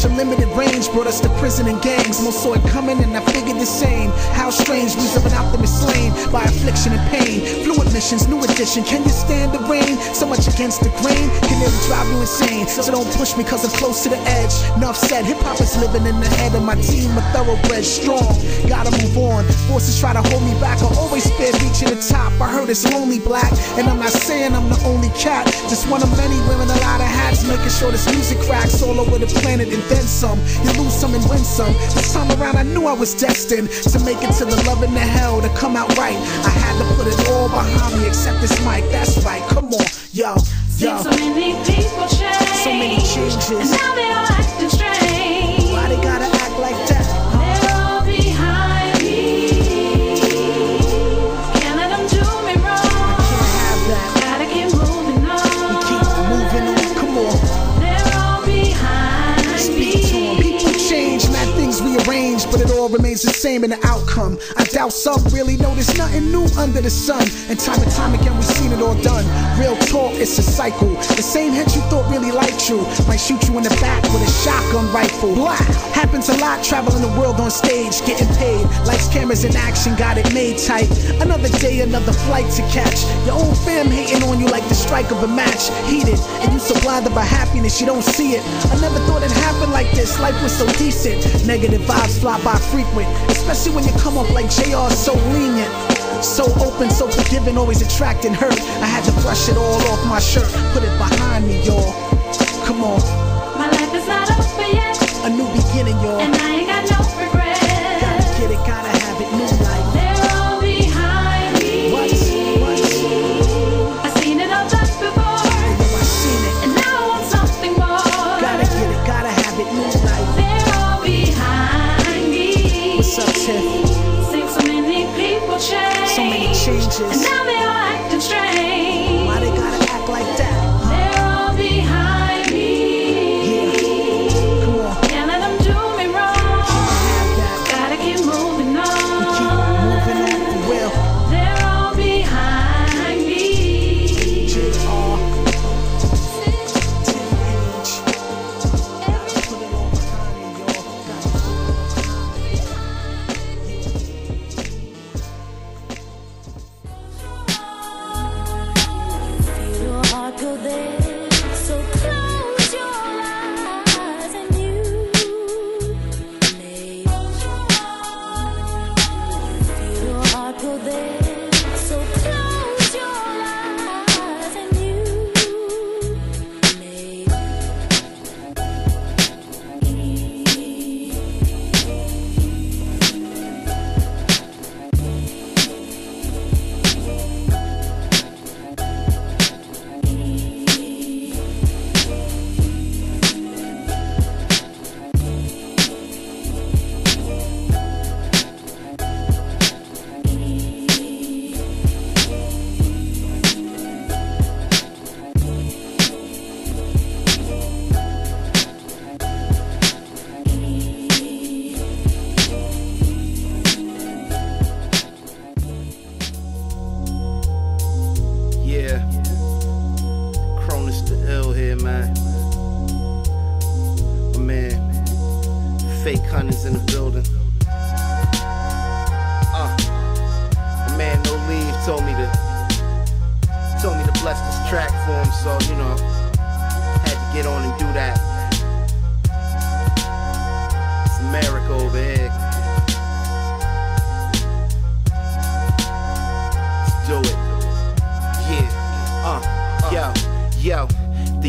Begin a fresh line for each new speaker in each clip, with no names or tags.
A limited range brought us to prison and gangs. Most saw it coming and I figured the same. How strange, we of an optimist slain by affliction and pain. Fluid missions, new edition. Can you stand the rain? So much against the grain can nearly drive you insane. So don't push me cause I'm close to the edge. Enough said, hip hop is living in the head of my team. A thoroughbred, strong. Gotta move on. Forces try to hold me back. I always fear reaching the top. I heard it's lonely black. And I'm not saying I'm the only cat. Just one of many wearing a lot of hats. Making sure this music cracks all over the planet and then some. You lose some and win some. This time around I knew I was destined to make it to the love and the hell to come out right. I had to put it all behind me except this mic. That's right. Come on, yo, yo.
So many people change.
So many changes.
And now they all acting strange.
Mad things rearrange, but it all remains the same in the outcome. I doubt some really know there's nothing new under the sun. And time and time again, we've seen it all done. Real talk, it's a cycle. The same head you thought really liked you might shoot you in the back with a shotgun rifle. Blah! Happens a lot, traveling the world on stage, getting paid. Lights, cameras, in action, got it made tight. Another day, another flight to catch. Your own fam hating on you like the strike of a match. Heated, and you so blinded by happiness, you don't see it. I never thought it happened like this. Life was so decent. Negative vibes fly by frequent, especially when you come up like JR, so lenient. So open, so forgiving, always attracting hurt. I had to brush it all off my shirt, put it behind me, y'all. Come on,
My life is not over yet.
a new beginning, y'all.
And I ain't got no regrets.
Gotta get it, gotta have it, new life.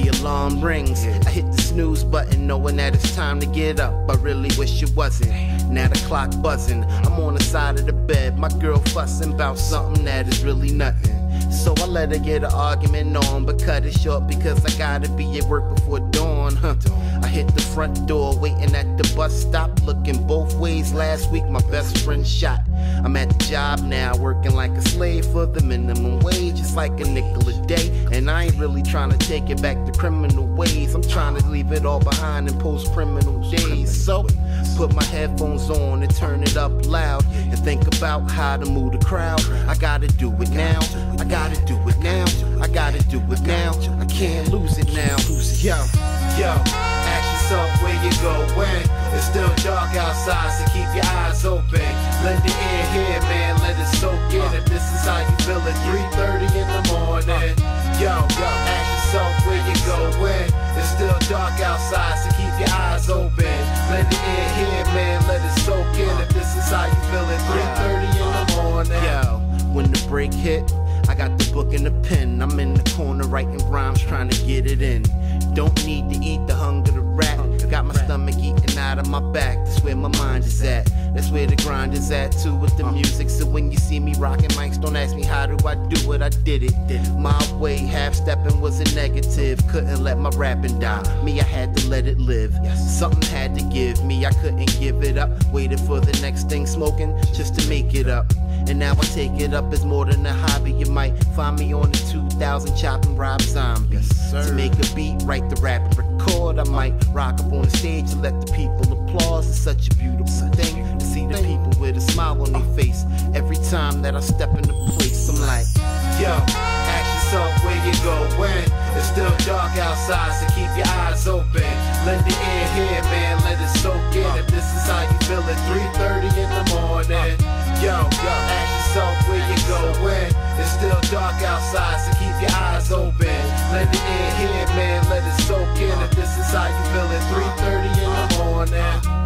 The alarm rings. I hit the snooze button, knowing that it's time to get up. I really wish it wasn't. Now the clock buzzing. I'm on the side of the bed, my girl fussing about something that is really nothing. So I let her get an argument on, but cut it short because I gotta be at work before dawn. Huh. I hit the front door, waiting at the bus stop, looking both ways. Last week, my best friend shot. I'm at the job now, working like a slave for the minimum wage. It's like a nickel a day, and I ain't really trying to take it back to criminal ways. I'm trying to leave it all behind in post criminal days. So, put my headphones on and turn it up loud, and think about how to move the crowd. I gotta do it now. I gotta do it now. I gotta do it now. I can't lose it now. Yo, yo, ask yourself where you go when it's still dark outside, so keep your eyes open. Lend the ear here, man, let it soak in. If this is how you feel at 3:30 in the morning, yo, yo, ask yourself where you go when it's still dark outside, so keep your eyes open. Let the ear here, man, let it soak in. If this is how you feel at 3:30 in the morning, yo, when the break hit. I got the book and the pen. I'm in the corner writing rhymes, trying to get it in. Don't need to eat the hunger. Got my stomach eating out of my back. That's where my mind is at. That's where the grind is at too with the music. So when you see me rocking mics, don't ask me how do I do it. I did it. My way, half stepping was a negative. Couldn't let my rapping die. Me, I had to let it live. Something had to give me. I couldn't give it up. Waited for the next thing smoking just to make it up. And now I take it up as more than a hobby. You might find me on the 2000 chopping Rob Zombie. Yes, To make a beat, write the rap and record. I might rock up on the stage and let the people applause. It's such a beautiful thing to see the people with a smile on their face. Every time that I step into place, I'm like, yo, ask yourself where you go when it's still dark outside, so keep your eyes open. Let the ear here, man, let it soak in. If this is how you feel at 3:30 in the morning, yo, yo, ask yourself where you go when it's still dark outside, so keep your eyes open. Let it in here, man, let it soak in. If this is how you feel at 3:30 in the morning.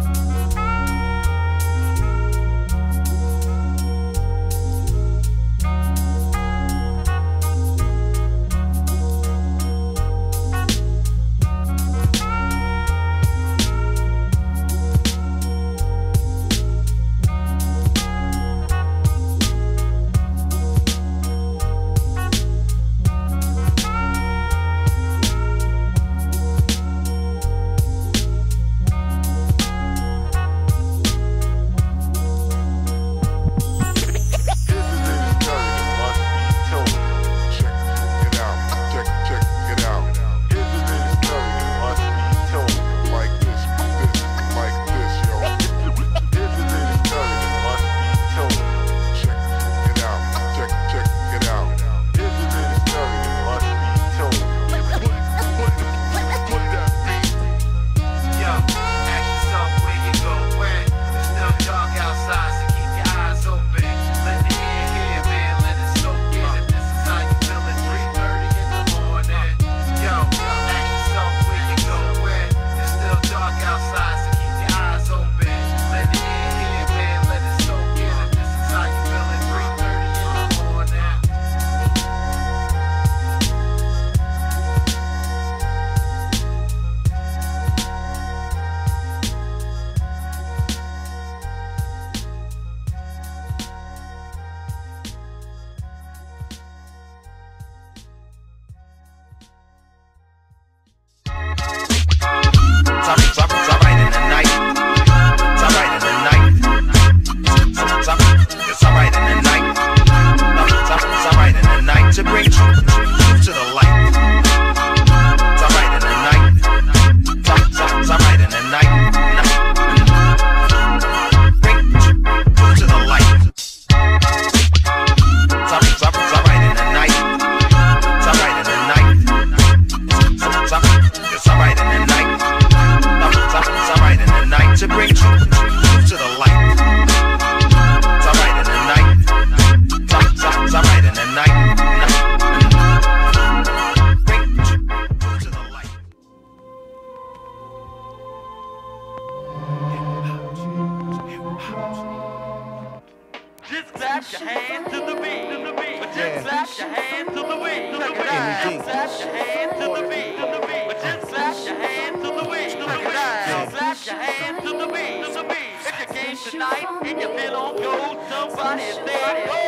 Tonight and you feel on gold, somebody say, oh.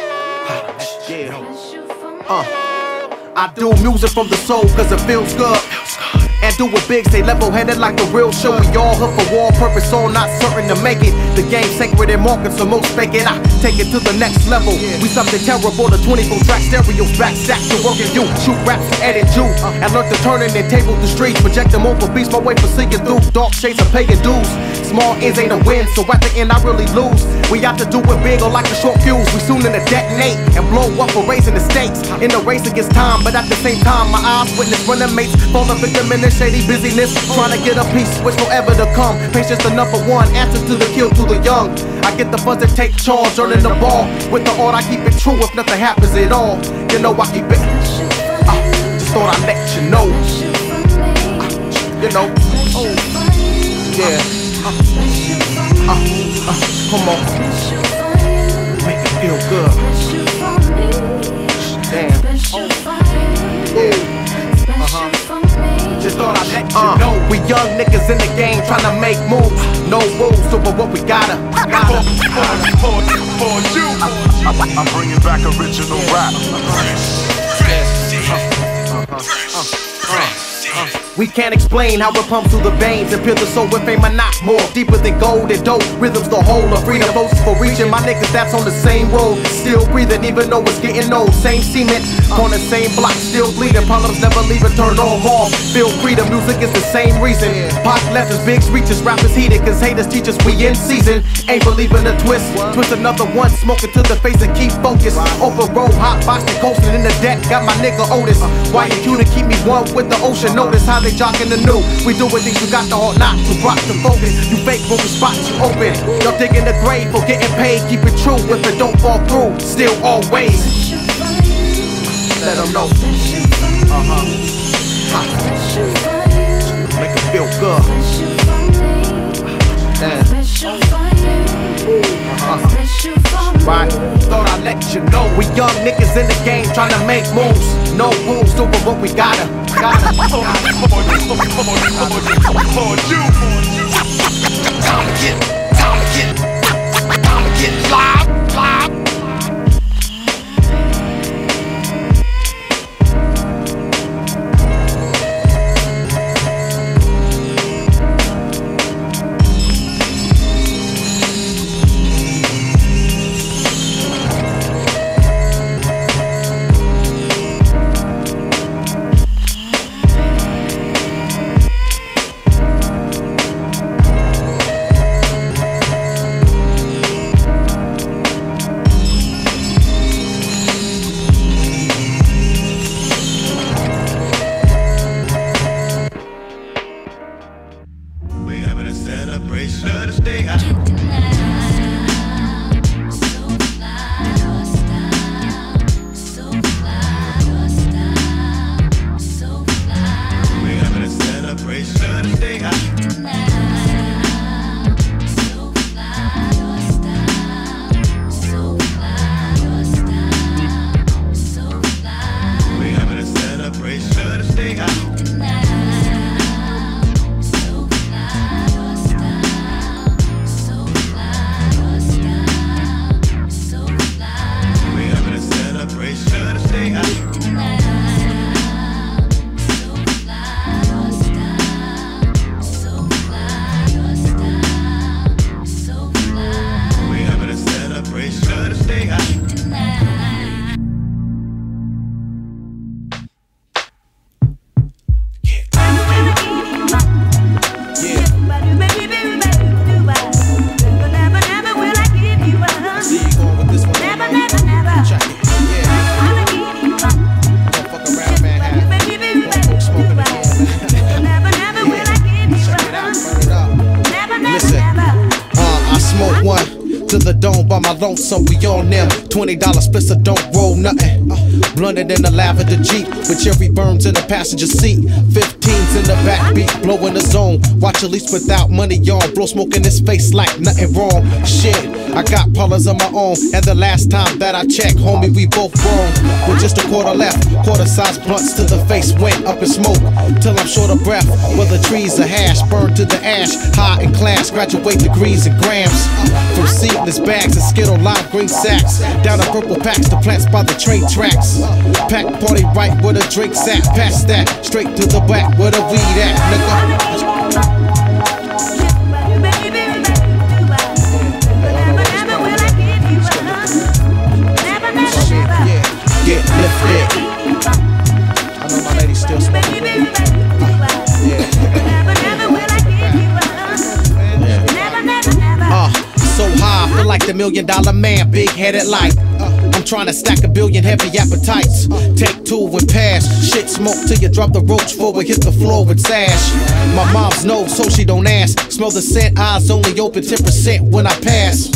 Yeah. Uh, I do music from the soul cause it feels good. And do it big, stay level headed like a real show. We all hook for war purpose, all not certain to make it. The game sacred and market, so most fake it. I take it to the next level. We something terrible, the 24 track stereos back stack to working you. Shoot raps, edit you. And learn to turn in and table the streets. Project them over beats, my way for seeing through dark shades of paying dues. Small ends ain't a win, so at the end I really lose. We out to do it big or like the short fuse. We soon in to detonate and blow up for raising the stakes. In the race against time, but at the same time, my eyes witness running mates. Falling victim in this shady busyness. Trying to get a piece, which forever to come. Patience the number one, answer to the kill to the young. I get the buzz to take charge, earning the ball. With the art, I keep it true if nothing happens at all. You know I keep it. Uh, just thought I'd let you know. You know. Oh, yeah. Uh, uh, uh, come on. Make it feel good. Damn. Just thought I'd let you know. We young niggas in the game trying to make moves. No rules, so what we gotta. gotta.
I'm bringing back original rap.
We can't explain how it pumps through the veins and pierce the soul with fame and not more. Deeper than gold and dope. Rhythms the whole of freedom. Votes for reaching my niggas that's on the same road. Still breathing even though it's getting old. Same cement on the same block. Still bleeding. Problems never leave it turned on off. Feel freedom. Music is the same reason. Pop us big reaches. Rappers heated cause haters teach us we in season. Ain't believing the twist. Twist another one. Smoking to the face and keep focused. Open road. Hot boxing. Coasting in the deck. Got my nigga Otis. Why you to keep me one with the ocean? Notice how they jocking the new. We doing things you got the heart not to rock the focus. You fake when we spot you open. Y'all digging the grave for getting paid. Keep it true if it don't fall through. Still always. Let them know. Uh huh. Make it feel good. Damn. Right, thought I'd let you know we young niggas in the game trying to make moves. No rules, do but what we gotta, gotta.
Time to get, time to get, time to get live.
In the passenger seat. 15s in the backbeat, blowing the zone. Watch at least without money on. Blow smoke in his face like nothing wrong. Shit, I got parlors of my own. And the last time that I checked, homie, we both wrong. With just a quarter left, quarter size blunts to the face went up in smoke. Till I'm short of breath. Where the trees are hash, burned to the ash. High in class, graduate degrees and grams. From seedless bags and skittle lime green sacks. Down to purple packs, the plants by the train tracks. Pack party right where the drinks at. Past that, straight to the back where at, nigga. Get lifted. I know my lady still smoking. Yeah. Uh, so high, feel like the million dollar man, big headed like. Trying to stack a billion heavy appetites. Take two and pass. Shit smoke till you drop the roach forward, hit the floor with sash. My mom's knows, so she don't ask. Smell the scent, eyes only open 10% when I pass.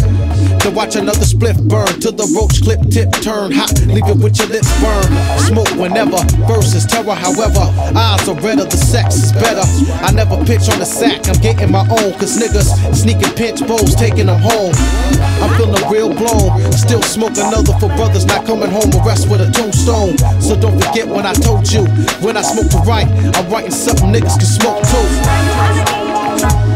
To watch another spliff burn till the roach clip tip turn hot, leave it with your lips burn. Smoke whenever, versus terror, however. Eyes are redder, the sex is better. I never pitch on the sack, I'm getting my own, cause niggas sneaking pinch bowls, taking them home. I'm feeling real blown, still smoke another for brothers not coming home, arrest with a tombstone. So don't forget when I told you, when I smoke to right, I'm writing something niggas can smoke too.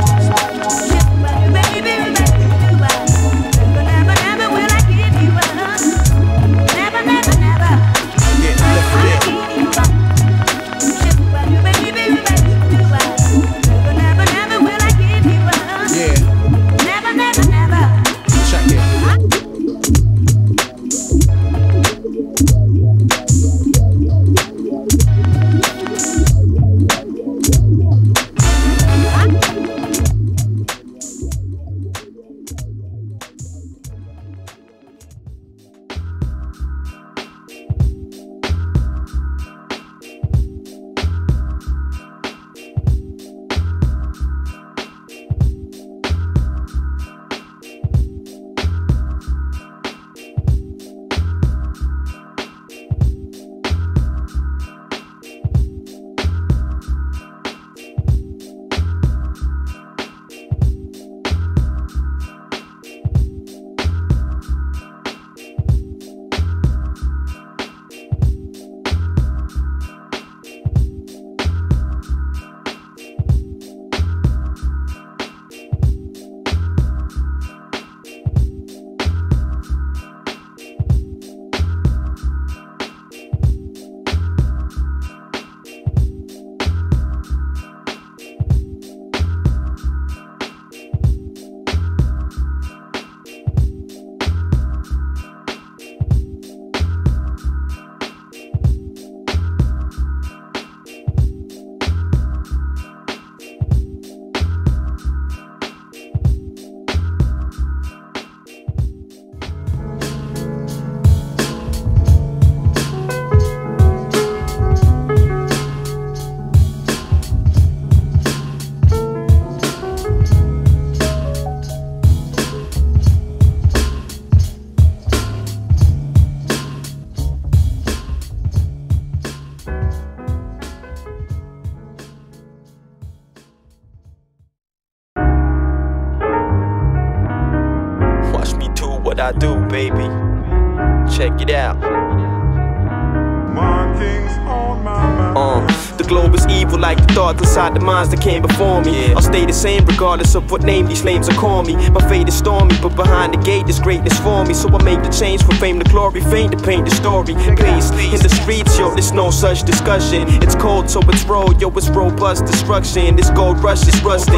The came before me. I'll stay the same regardless of what name these flames are call me. My fate is stormy, but behind the gate is greatness for me. So I make the change from fame to glory, fame to paint the story. Peace in the streets, yo, there's no such discussion. It's cold, so it's raw, yo, it's robust destruction. This gold rush is rusting.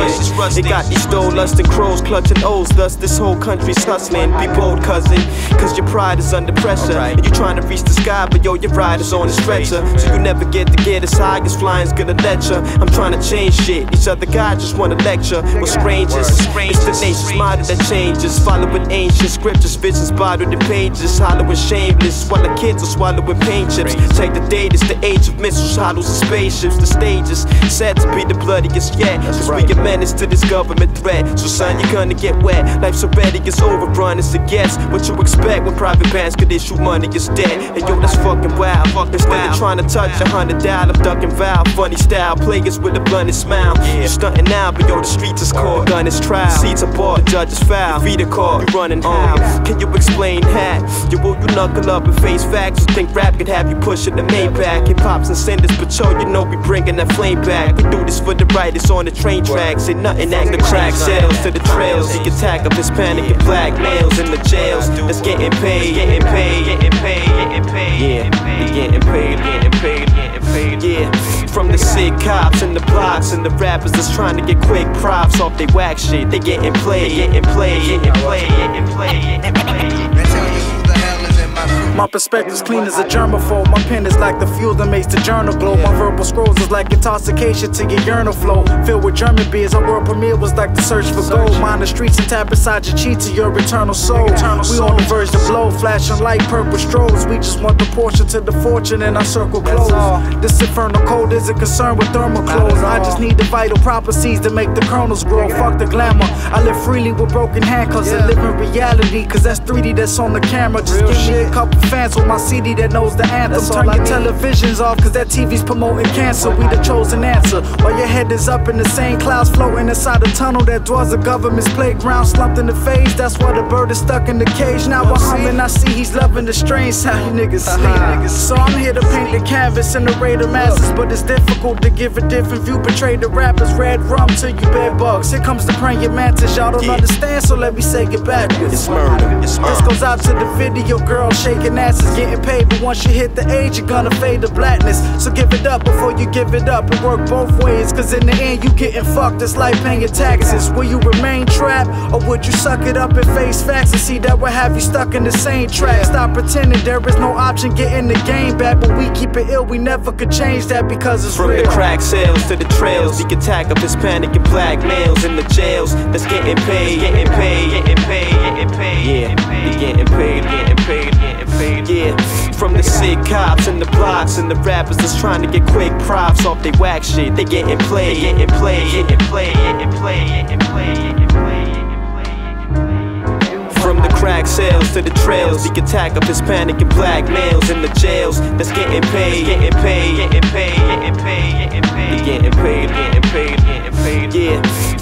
They got these stole lust and crows clutching O's, thus this whole country's hustling. Be bold, cousin, cause your pride is under pressure. And you're trying to reach the sky, but yo, your ride is on a stretcher. So you never get to get as high as flying's gonna let ya. I'm trying to change shit. These other guys just wanna lecture. We're strangers. It's the nation's model that changes. Following ancient scriptures, visions bottled in pages. Hollow and shameless. While the kids are swallowing paint chips. Take the date, it's the age of missiles, hollows, and spaceships. The stages said to be the bloodiest yet. Cause we a menace to this government threat. So son, you're gonna get wet. Life's already gets overrun it's a guess. What you expect when private banks could issue money is dead. And yo, that's fucking wild. Fuck, Instead of trying to touch a hundred dial, I'm ducking vow. Funny style, players with a blunted smile. You stunting now, but yo, the streets is called gun is trial. Seats are bought, the judge is foul. Feet are caught, you running how? Can you explain that? Yo, will you knuckle up and face facts? You think rap could have you pushing the Maybach? Hip hop's and senders, but yo, you know we bringing that flame back. We do this for the writers on the train tracks. Ain't nothing that can crack sales to the trails. The attack of Hispanic and black males in the jails. That's getting paid, getting paid, getting paid, getting paid. Yeah, getting paid, getting paid. From the sick cops and the blocks and the rappers that's trying to get quick props off they whack shit. They getting played, getting played, getting played, getting played, getting
My perspective's clean as a germaphobe. My pen is like the fuel that makes the journal glow. My verbal scrolls is like intoxication to your urinal flow. Filled with German beers, our world premiere was like the search for gold. Mind the streets and tap inside your cheat to your eternal soul. We on the verge to blow, flashing like purple strobes. We just want the portion to the fortune in our circle close. This infernal cold isn't concerned with thermal clothes. I just need the vital properties to make the kernels grow. Fuck the glamour. I live freely with broken handcuffs and live in reality. Cause that's 3D that's on the camera. Just give me a couple fans with my CD that knows the anthem. Turn your televisions off cause that TV's promoting cancer. We the chosen answer. While your head is up in the same clouds floating inside a tunnel that dwells a government's playground. Slumped in the phase. That's why the bird is stuck in the cage. Now I'm humming. I see he's loving the strange sound you niggas sleep. So I'm here to paint the canvas and array the masses. But it's difficult to give a different view. Portray the rappers. Red rum to you bed bugs. Here comes the praying mantis. Y'all don't understand, so let me say it backwards.
It's murder. It's
This goes out to the video girl shaking asses, getting paid. But once you hit the age, you're gonna fade to blackness. So give it up before you give it up and work both ways. Cause in the end, you getting fucked. It's like paying your taxes. Will you remain trapped or would you suck it up and face facts and see that will have you stuck in the same track? Stop pretending there is no option getting the game back. But we keep it ill, we never could change that because it's
From
real.
the crack sales to the trails, the attack of Hispanic and black males in the jails that's getting paid, getting paid, getting paid, getting paid. Yeah, they getting paid, getting paid, getting paid. Yeah, from the sick cops and the blocks and the rappers that's trying to get quick props off they whack shit. They getting played, getting played, getting played, getting played, getting played, getting played. From the crack sales to the trails, the attack of Hispanic and black males in the jails that's getting paid, getting paid, getting paid, getting paid, getting paid. Getting paid, getting paid,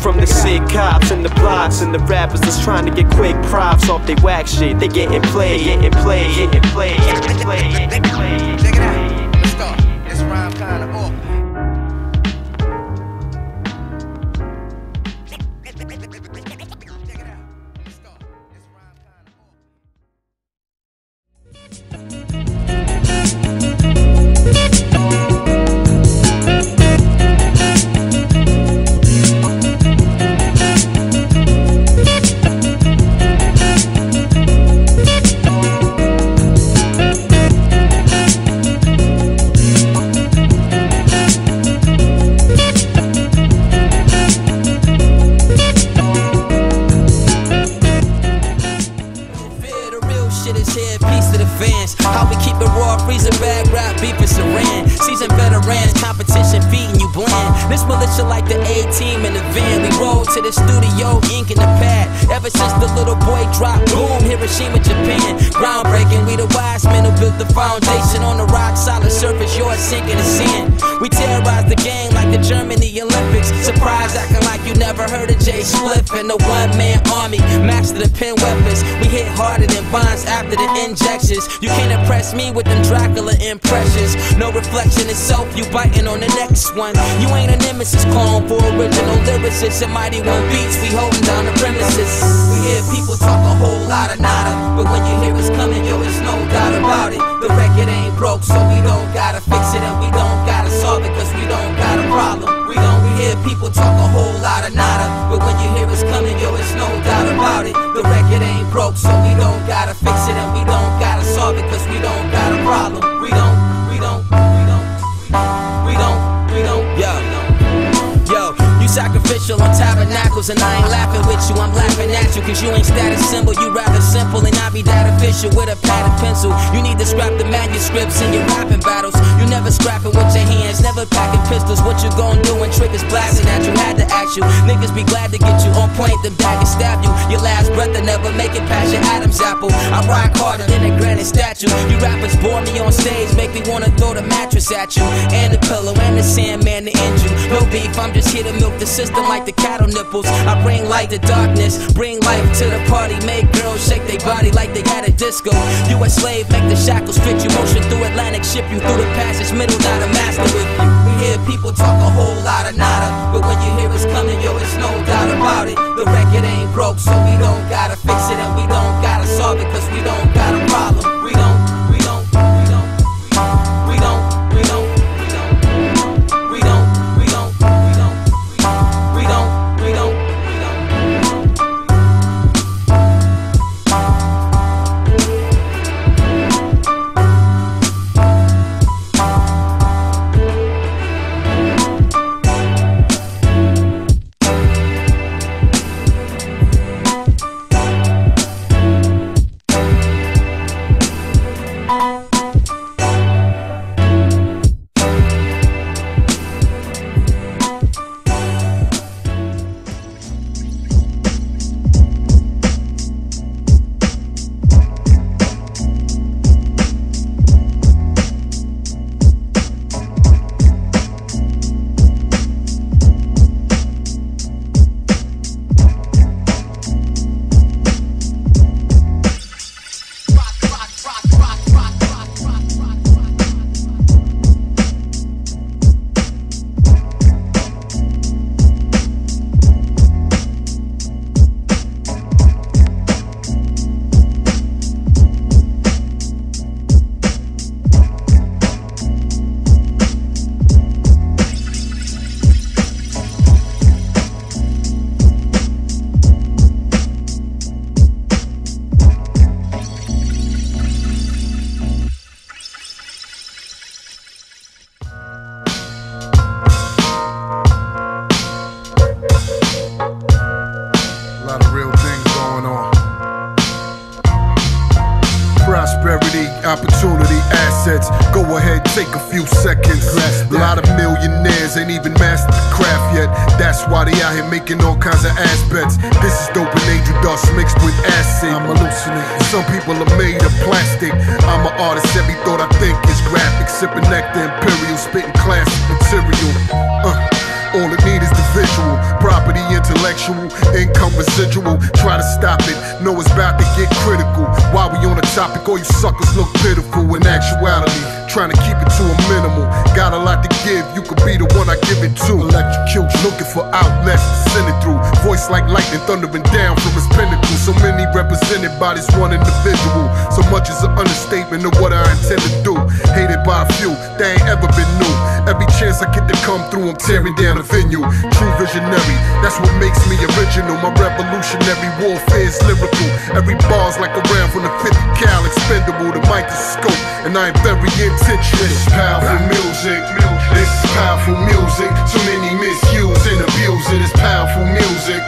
from the sick cops and the blocks and the rappers that's trying to get quick props off they whack shit. They getting played, getting played, getting played, getting played.
Check it out. Let's go.
Saran. Seasoned veterans, competition feeding you bland. This militia like the A team in the van. We roll to the studio, ink in the pad. Ever since the little boy dropped, boom, Hiroshima, Japan. Groundbreaking, we the wise men who built the foundation on the rock solid surface. Yours sinking the sand. We terrorize the game like the Germany Olympics. Surprise, acting like you never heard of Jay Spliff and the one man army. Master the pen weapons. We hit harder than bonds after the injections. You can't impress me with them Dracula impressions. No reflection in self, you biting on the next one. You ain't a nemesis clone for original lyricists and mighty one beats. We holding down the premises. We hear people talk a whole lot of nada, but when you hear us coming, yo, it's no doubt about it. The record ain't broke, so we don't gotta fix it and we don't gotta solve it, cause we don't got a problem. We don't we hear people talk a whole lot of nada, but when you hear us coming, yo, it's no doubt about it. The record ain't broke, so we don't gotta fix it and we don't gotta solve it, cause we don't got a problem. We don't, we don't, we don't, we don't, we don't, yo. Yo, you sacrificial tabernacles, and I ain't laughing with you. I'm laughing at you, cause you ain't status symbol. You rather simple and not be that official with a pad and pencil. You need to scrap the manuscripts in your rapping battles. You never scrapping with your hands, never packing pistols. What you gon' do when triggers blasting at you? Had to ask you. Niggas be glad to get you on point, them daggers stab you. Your last breath to never make it past your Adam's apple. I rock harder than a granite statue. You rappers bore me on stage, make me wanna throw the mattress at you. And the pillow and the sandman to end you. No beef, I'm just here to milk the system like the cattle nipples. I bring light to darkness, bring life to the party. Make girls shake their body like they at a disco. You a slave, make the shackles fit you. Motion through Atlantic, ship you through the passage middle, not a master with you. We hear people talk a whole lot of nada, but when you hear us coming, yo, it's no doubt about it. The record ain't broke, so we don't gotta fix it and we don't gotta solve it, cause we don't
visual, property intellectual, income residual. Try to stop it, know it's about to get critical. While we on the topic, all you suckers look pitiful. In actuality, trying to keep it to a minimal. Got a lot to give, you could be the one I give it to. Electrocute, looking for outlets to send it through. Voice like lightning thundering down from its pinnacle. So many represented by this one individual. So much is an understatement of what I intend to do. Hated by a few, they ain't ever been new. Every chance I get to come through, I'm tearing down the venue. True visionary, that's what makes me original. My revolutionary warfare is lyrical. Every bar's like a round from the 50 cal, expendable. The microscope, and I am very. Is powerful music. This is powerful music. So many misuse and abuse it. It's powerful music.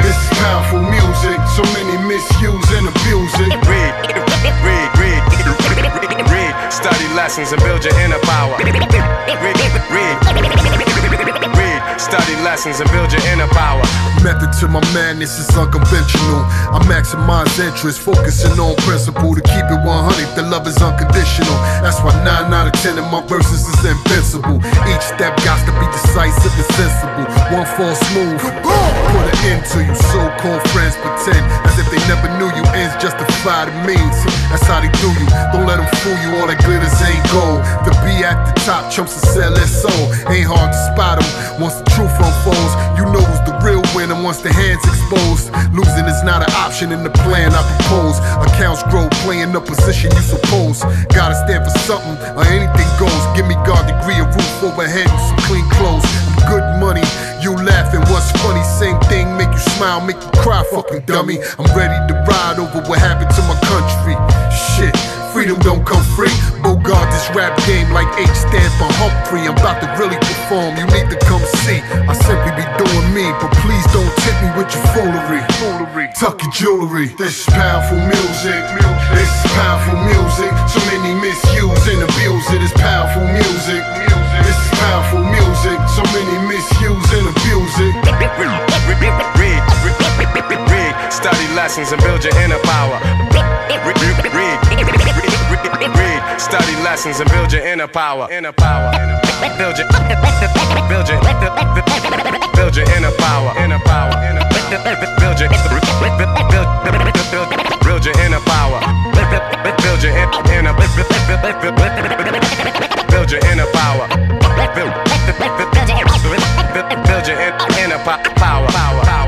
This is powerful music. So many misuse and abuse it.
Read, read, read, read. Study lessons and build your inner power. Read, read, read. Study lessons and build your inner power.
To my madness is unconventional. I maximize interest, focusing on principle to keep it 100. The love is unconditional. That's why 9 out of 10 of my verses is invincible. Each step got to be decisive and sensible. One false move, put an end to you. So-called friends pretend as if they never knew you. Ends justify the means. That's how they do you. Don't let them fool you. All that glitters ain't gold. To be at the top, chumps to sell their soul. Ain't hard to spot them. Once the truth unfolds, you know real winner. Once the hands exposed, losing is not an option in the plan I propose. Accounts grow, playing the position you suppose. Gotta stand for something, or anything goes. Give me God degree, a roof overhead, and some clean clothes. Good money, you laughing. What's funny? Same thing, make you smile, make you cry, fucking dummy. I'm ready to ride over what happened to my country. Shit. Freedom don't come free. Bogart this rap game like H stand for Humphrey. I'm about to really perform. You need to come see. I simply be doing me, but please don't tip me with your foolery. Foolery. Tuck your jewelry. This is powerful music. This is powerful music. So many misuse and abuse it. It's powerful music. This is powerful music. So many misuse and abuse it.
Study lessons and build your inner power. Read, read, read, read. Study lessons and build your inner power. Inner power. Build your, build your, build your inner power. Inner power. Build your, build, build, build your inner power. Build your inner, build your inner power. Build, build your inner power.